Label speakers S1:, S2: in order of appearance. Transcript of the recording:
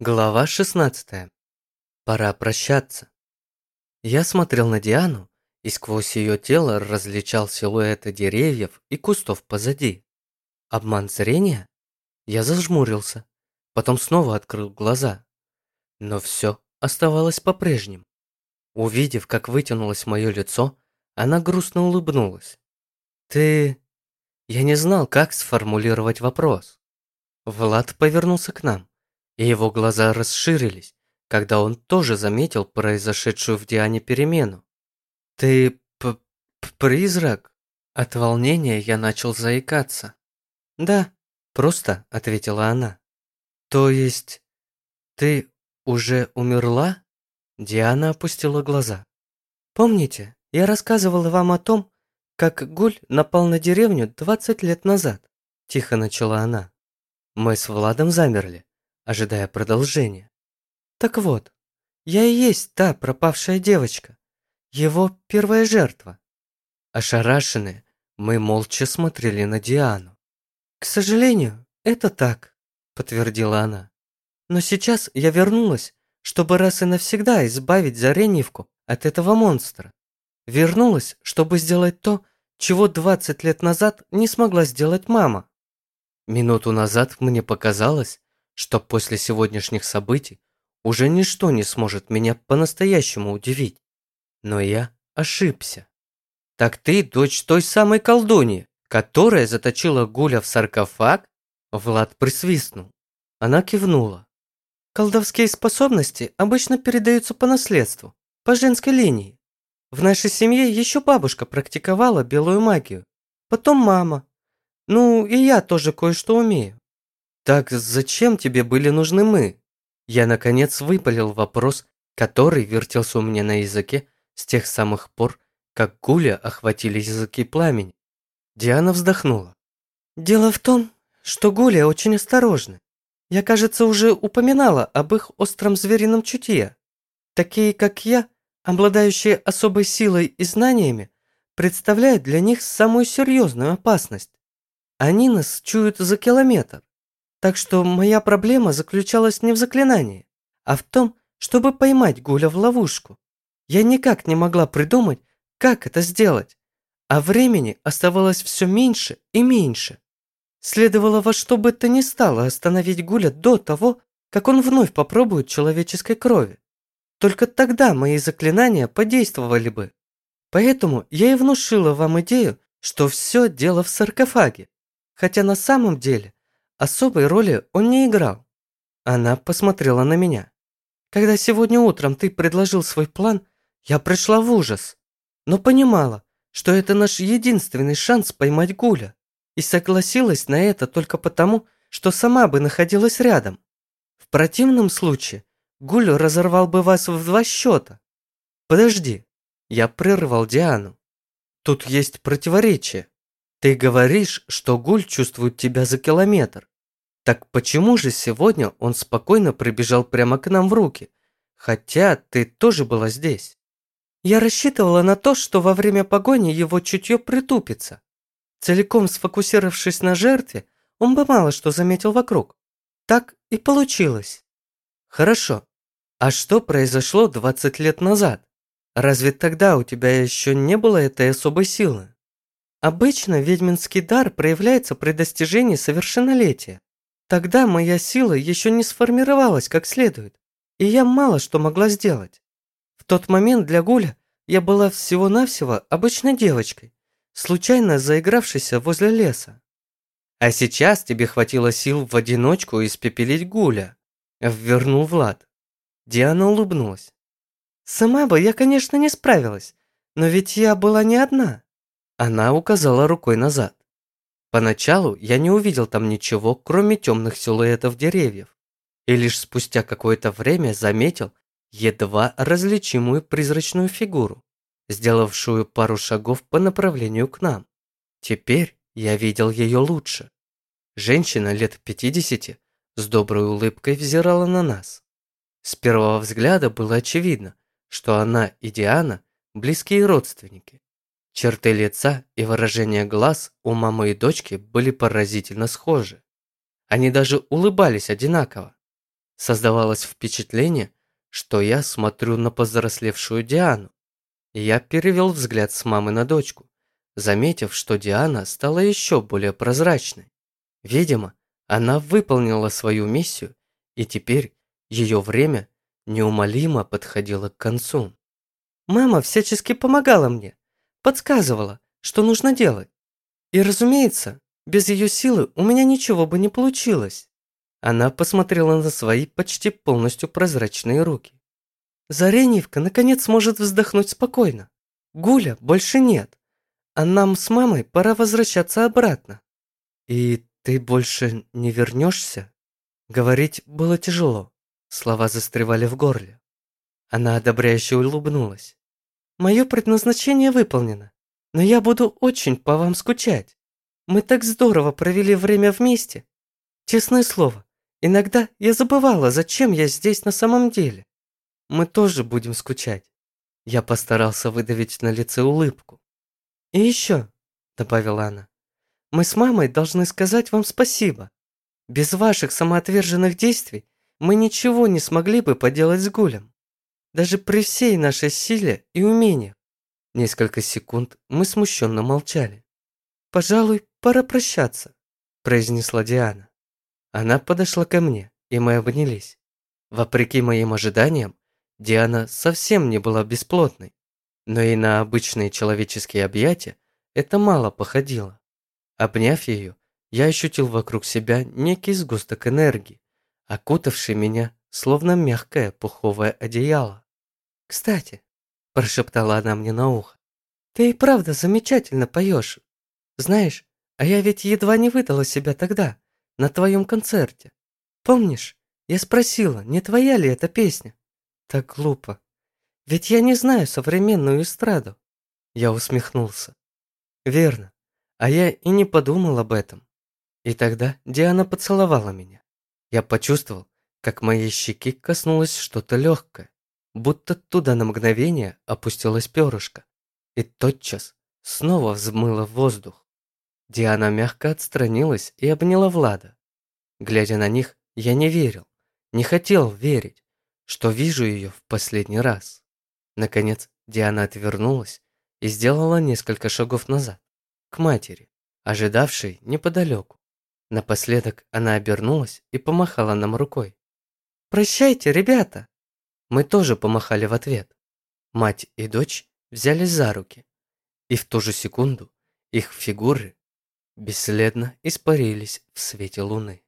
S1: Глава 16. Пора прощаться. Я смотрел на Диану, и сквозь ее тело различал силуэты деревьев и кустов позади. Обман зрения? Я зажмурился, потом снова открыл глаза. Но все оставалось по-прежнему. Увидев, как вытянулось мое лицо, она грустно улыбнулась. «Ты...» Я не знал, как сформулировать вопрос. Влад повернулся к нам и его глаза расширились, когда он тоже заметил произошедшую в Диане перемену. «Ты п -п призрак?» От волнения я начал заикаться. «Да», – просто ответила она. «То есть ты уже умерла?» Диана опустила глаза. «Помните, я рассказывала вам о том, как Гуль напал на деревню 20 лет назад?» Тихо начала она. Мы с Владом замерли ожидая продолжения. Так вот, я и есть та пропавшая девочка, его первая жертва. Ошарашенные, мы молча смотрели на Диану. К сожалению, это так, подтвердила она. Но сейчас я вернулась, чтобы раз и навсегда избавить Зареньевку от этого монстра. Вернулась, чтобы сделать то, чего 20 лет назад не смогла сделать мама. Минуту назад мне показалось, что после сегодняшних событий уже ничто не сможет меня по-настоящему удивить. Но я ошибся. Так ты дочь той самой колдуньи, которая заточила Гуля в саркофаг? Влад присвистнул. Она кивнула. Колдовские способности обычно передаются по наследству, по женской линии. В нашей семье еще бабушка практиковала белую магию, потом мама. Ну, и я тоже кое-что умею. «Так зачем тебе были нужны мы?» Я, наконец, выпалил вопрос, который вертелся у меня на языке с тех самых пор, как Гуля охватили языки пламени. Диана вздохнула. «Дело в том, что Гуля очень осторожны. Я, кажется, уже упоминала об их остром зверином чутье. Такие, как я, обладающие особой силой и знаниями, представляют для них самую серьезную опасность. Они нас чуют за километр. Так что моя проблема заключалась не в заклинании, а в том, чтобы поймать Гуля в ловушку. Я никак не могла придумать, как это сделать, а времени оставалось все меньше и меньше. Следовало во что бы то ни стало остановить Гуля до того, как он вновь попробует человеческой крови. Только тогда мои заклинания подействовали бы. Поэтому я и внушила вам идею, что все дело в саркофаге. Хотя на самом деле Особой роли он не играл. Она посмотрела на меня. Когда сегодня утром ты предложил свой план, я пришла в ужас, но понимала, что это наш единственный шанс поймать Гуля, и согласилась на это только потому, что сама бы находилась рядом. В противном случае Гуль разорвал бы вас в два счета. Подожди, я прервал Диану. Тут есть противоречие. Ты говоришь, что Гуль чувствует тебя за километр. Так почему же сегодня он спокойно прибежал прямо к нам в руки? Хотя ты тоже была здесь. Я рассчитывала на то, что во время погони его чутье притупится. Целиком сфокусировавшись на жертве, он бы мало что заметил вокруг. Так и получилось. Хорошо. А что произошло 20 лет назад? Разве тогда у тебя еще не было этой особой силы? Обычно ведьминский дар проявляется при достижении совершеннолетия. Тогда моя сила еще не сформировалась как следует, и я мало что могла сделать. В тот момент для Гуля я была всего-навсего обычной девочкой, случайно заигравшейся возле леса. А сейчас тебе хватило сил в одиночку испепелить Гуля, ввернул Влад. Диана улыбнулась. Сама бы я, конечно, не справилась, но ведь я была не одна. Она указала рукой назад. Поначалу я не увидел там ничего, кроме темных силуэтов деревьев, и лишь спустя какое-то время заметил едва различимую призрачную фигуру, сделавшую пару шагов по направлению к нам. Теперь я видел ее лучше. Женщина лет 50 с доброй улыбкой взирала на нас. С первого взгляда было очевидно, что она и Диана – близкие родственники. Черты лица и выражение глаз у мамы и дочки были поразительно схожи. Они даже улыбались одинаково. Создавалось впечатление, что я смотрю на повзрослевшую Диану. Я перевел взгляд с мамы на дочку, заметив, что Диана стала еще более прозрачной. Видимо, она выполнила свою миссию, и теперь ее время неумолимо подходило к концу. Мама всячески помогала мне, подсказывала, что нужно делать. И, разумеется, без ее силы у меня ничего бы не получилось. Она посмотрела на свои почти полностью прозрачные руки. Зареньевка наконец сможет вздохнуть спокойно. Гуля больше нет, а нам с мамой пора возвращаться обратно. И ты больше не вернешься? Говорить было тяжело, слова застревали в горле. Она одобряюще улыбнулась. Мое предназначение выполнено, но я буду очень по вам скучать. Мы так здорово провели время вместе. Честное слово, иногда я забывала, зачем я здесь на самом деле. Мы тоже будем скучать. Я постарался выдавить на лице улыбку. И еще, добавила она, мы с мамой должны сказать вам спасибо. Без ваших самоотверженных действий мы ничего не смогли бы поделать с Гулем. Даже при всей нашей силе и умениях. Несколько секунд мы смущенно молчали. «Пожалуй, пора прощаться», – произнесла Диана. Она подошла ко мне, и мы обнялись. Вопреки моим ожиданиям, Диана совсем не была бесплотной, но и на обычные человеческие объятия это мало походило. Обняв ее, я ощутил вокруг себя некий сгусток энергии, окутавший меня, словно мягкое пуховое одеяло. «Кстати», – прошептала она мне на ухо, – «ты и правда замечательно поешь. Знаешь, а я ведь едва не выдала себя тогда, на твоем концерте. Помнишь, я спросила, не твоя ли эта песня? Так глупо. Ведь я не знаю современную эстраду. Я усмехнулся. Верно. А я и не подумал об этом. И тогда Диана поцеловала меня. Я почувствовал, как моей щеки коснулось что-то легкое, будто туда на мгновение опустилась перышко, и тотчас снова взмыло в воздух. Диана мягко отстранилась и обняла Влада. Глядя на них, я не верил, не хотел верить, что вижу ее в последний раз. Наконец, Диана отвернулась и сделала несколько шагов назад, к матери, ожидавшей неподалеку. Напоследок она обернулась и помахала нам рукой. «Прощайте, ребята!» Мы тоже помахали в ответ. Мать и дочь взялись за руки, и в ту же секунду их фигуры бесследно испарились в свете луны.